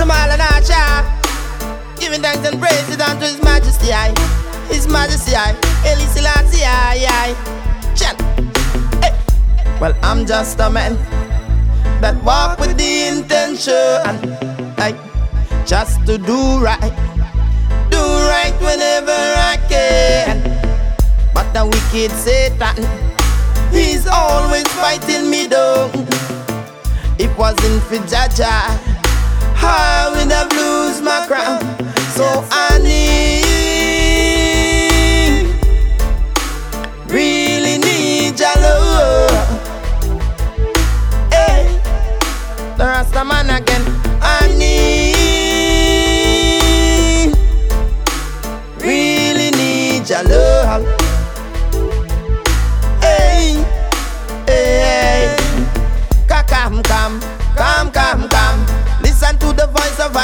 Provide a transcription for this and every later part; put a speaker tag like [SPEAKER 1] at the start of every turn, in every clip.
[SPEAKER 1] And Asha. Giving thanks and praises unto His Majesty, I. His Majesty, I. Haile Selassie, I, I. Hey. Well, I'm just a man that walk with the intention, I, just to do right, do right whenever I can. But the wicked Satan, he's always fighting me down. It wasn't for Jah Jah, I would have lose my crown. So I need, really need your love. Hey, the Rasta man again.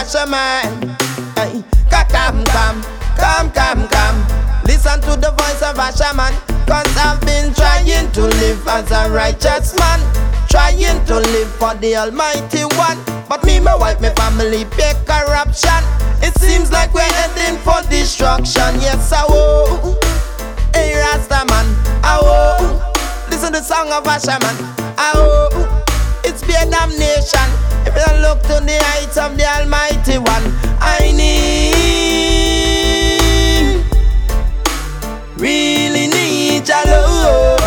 [SPEAKER 1] Of a shaman. Hey, come, come, come, come, come. Listen to the voice of a shaman. Cause I've been trying to live as a righteous man. Trying to live for the Almighty One. But me, my wife, my family pay corruption. It seems like we're heading for destruction. Yes, I will. Hey, Rasta man, I will. Listen to the song of a shaman. I will. To the heights of the Almighty One, I need, really need your love.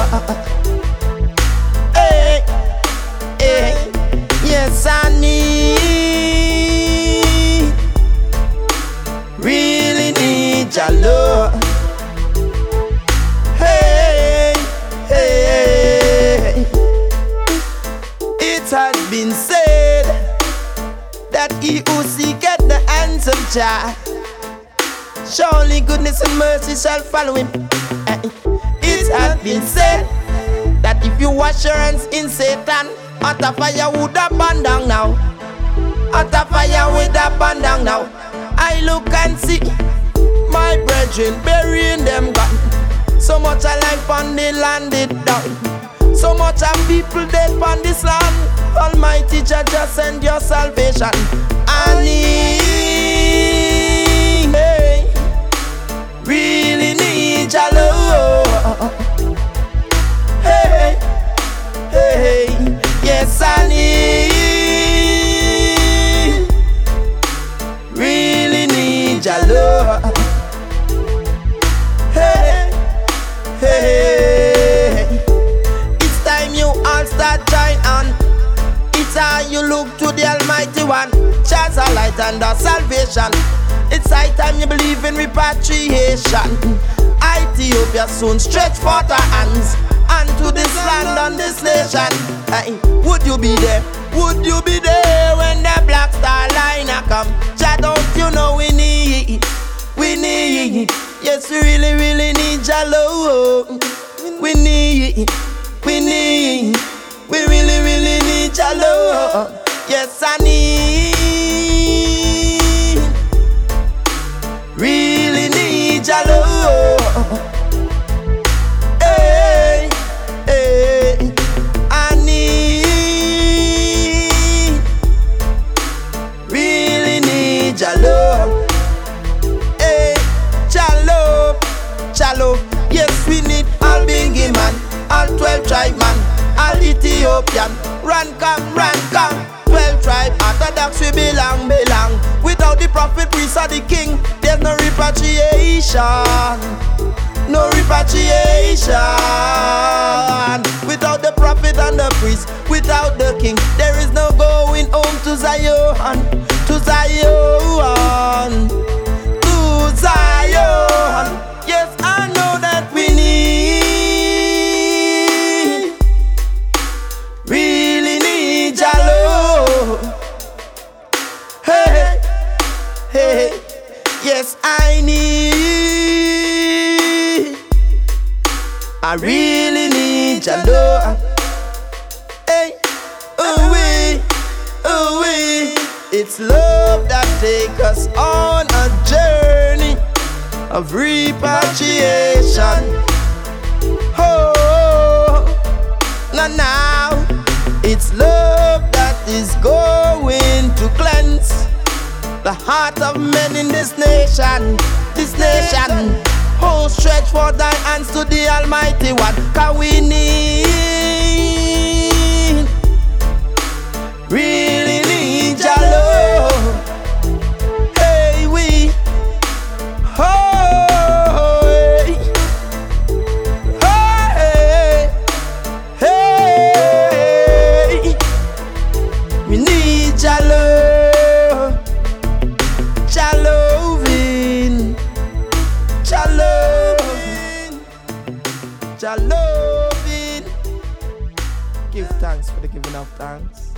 [SPEAKER 1] Hey, hey, yes, I need, really need been said he who seeketh the hands of Jah, surely goodness and mercy shall follow him. Eh, It has been said that if you wash your hands in Satan, a fire would have burn down now. A fire would have burn down now. I look and see my brethren burying them gone. So much a life on the land it down. So much of people dead on this land. Almighty Jah just send your salvation. I oh, need, start join on. It's time you look to the Almighty One. Chance a light and the salvation. It's high time you believe in repatriation. Ethiopia soon stretch forth her hands unto this land and this nation. Hey, would you be there? Would you be there when the Black Star Liner come? Jah, don't you know we need, we need, yes, we really, really need love. We need, we need, we really, really need your love. Yes, I need, really need your love. Yes, we need all bingy man, all 12 tribe man, all Ethiopian. Run, come, run, come. 12 tribe, Orthodox we belong, belong. Without the prophet, priest, or the king, there's no repatriation. No repatriation. Without the prophet and the priest, without the king, there is no going home to Zion. To Zion. Really need your love. Ah. Hey, ooh wee, ooh wee, it's love that takes us on a journey of repatriation. Oh, now now, it's love that is going to cleanse the heart of men in this nation, this nation. Stretch for thy hands to the Almighty One, cause we need, Give thanks for the giving of thanks.